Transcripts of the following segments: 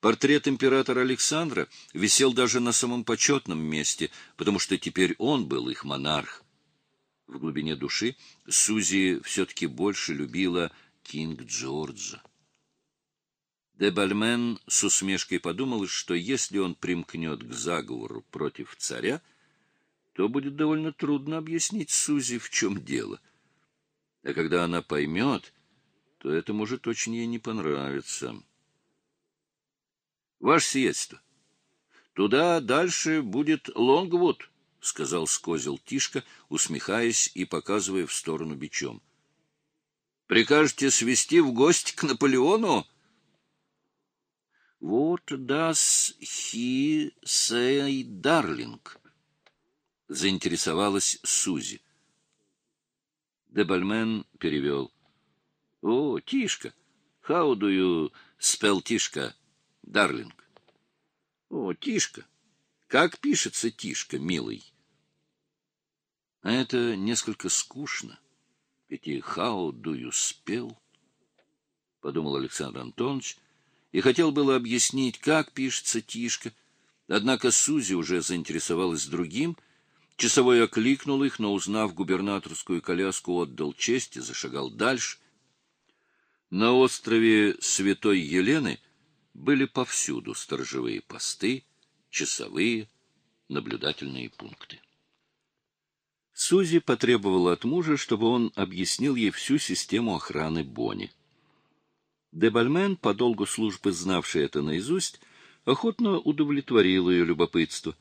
Портрет императора Александра висел даже на самом почетном месте, потому что теперь он был их монарх. В глубине души Сузи все-таки больше любила Кинг Джорджа. Де Бальмен с усмешкой подумал, что если он примкнет к заговору против царя, то будет довольно трудно объяснить Сузи, в чем дело. А когда она поймет, то это может очень ей не понравиться. — Ваше сиятельство, туда дальше будет Лонгвуд, — сказал скозил Тишка, усмехаясь и показывая в сторону бичом. — Прикажете свести в гости к Наполеону? — Вот das he say, darling? — заинтересовалась Сузи. Дебальмен перевел. — О, Тишка! How do you spell Тишка? Дарлинг. О, Тишка. Как пишется Тишка, милый? А это несколько скучно. Ведь и how do you? Подумал Александр Антонович и хотел было объяснить, как пишется Тишка. Однако Сузи уже заинтересовалась другим. Часовой окликнул их, но, узнав губернаторскую коляску, отдал честь и зашагал дальше. На острове Святой Елены — были повсюду сторожевые посты, часовые, наблюдательные пункты. Сузи потребовала от мужа, чтобы он объяснил ей всю систему охраны Бонни. Дебальмен, по долгу службы знавший это наизусть, охотно удовлетворил ее любопытство.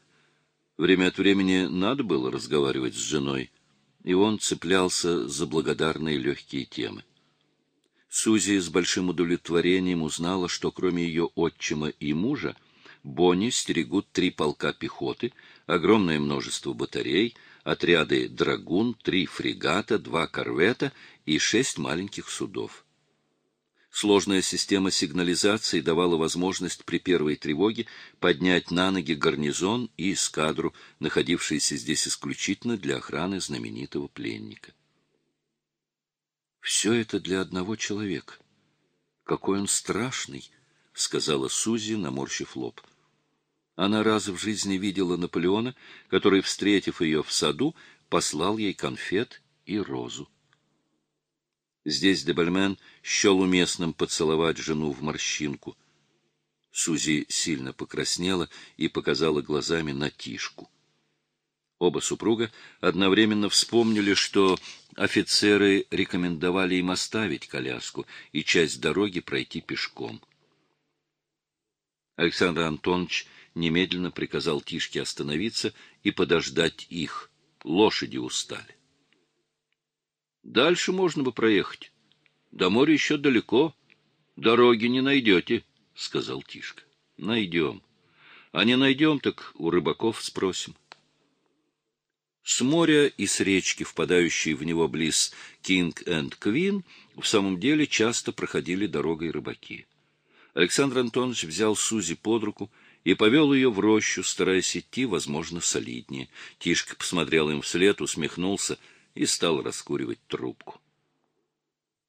Время от времени надо было разговаривать с женой, и он цеплялся за благодарные легкие темы. Сузи с большим удовлетворением узнала, что кроме ее отчима и мужа, Бонни стерегут три полка пехоты, огромное множество батарей, отряды «Драгун», три фрегата, два корвета и шесть маленьких судов. Сложная система сигнализации давала возможность при первой тревоге поднять на ноги гарнизон и эскадру, находившиеся здесь исключительно для охраны знаменитого пленника. Все это для одного человека. Какой он страшный, — сказала Сузи, наморщив лоб. Она раз в жизни видела Наполеона, который, встретив ее в саду, послал ей конфет и розу. Здесь Дебальмен счел уместным поцеловать жену в морщинку. Сузи сильно покраснела и показала глазами на Тишку. Оба супруга одновременно вспомнили, что офицеры рекомендовали им оставить коляску и часть дороги пройти пешком. Александр Антонович немедленно приказал Тишке остановиться и подождать их. Лошади устали. Дальше можно бы проехать. До моря еще далеко. Дороги не найдете, — сказал Тишка. Найдем. А не найдем, так у рыбаков спросим. С моря и с речки, впадающей в него близ Кинг энд Квин, в самом деле часто проходили дорогой рыбаки. Александр Антонович взял Сузи под руку и повел ее в рощу, стараясь идти, возможно, солиднее. Тишка посмотрел им вслед, усмехнулся и стал раскуривать трубку.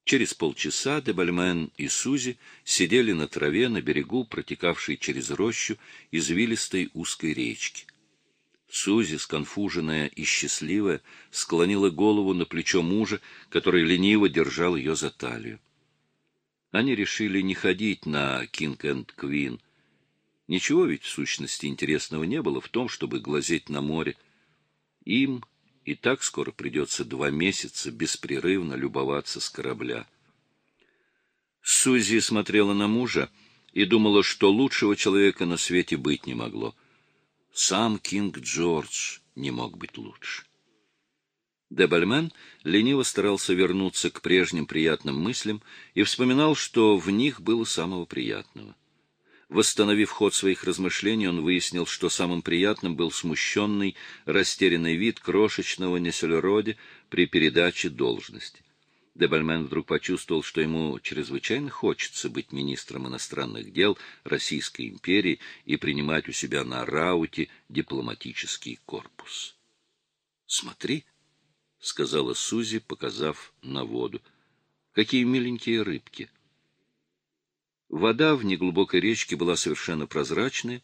Через полчаса Дебальмен и Сузи сидели на траве на берегу, протекавшей через рощу извилистой узкой речки. Сузи, сконфуженная и счастливая, склонила голову на плечо мужа, который лениво держал ее за талию. Они решили не ходить на «Кинг энд Квин». Ничего ведь в сущности интересного не было в том, чтобы глазеть на море. Им и так скоро придется два месяца беспрерывно любоваться с корабля. Сузи смотрела на мужа и думала, что лучшего человека на свете быть не могло — сам Кинг Джордж не мог быть лучше. Дебальмен лениво старался вернуться к прежним приятным мыслям и вспоминал, что в них было самого приятного. Восстановив ход своих размышлений, он выяснил, что самым приятным был смущенный, растерянный вид крошечного Несельроде при передаче должности. Дебальмен вдруг почувствовал, что ему чрезвычайно хочется быть министром иностранных дел Российской империи и принимать у себя на рауте дипломатический корпус. — Смотри, — сказала Сузи, показав на воду, — какие миленькие рыбки. Вода в неглубокой речке была совершенно прозрачная,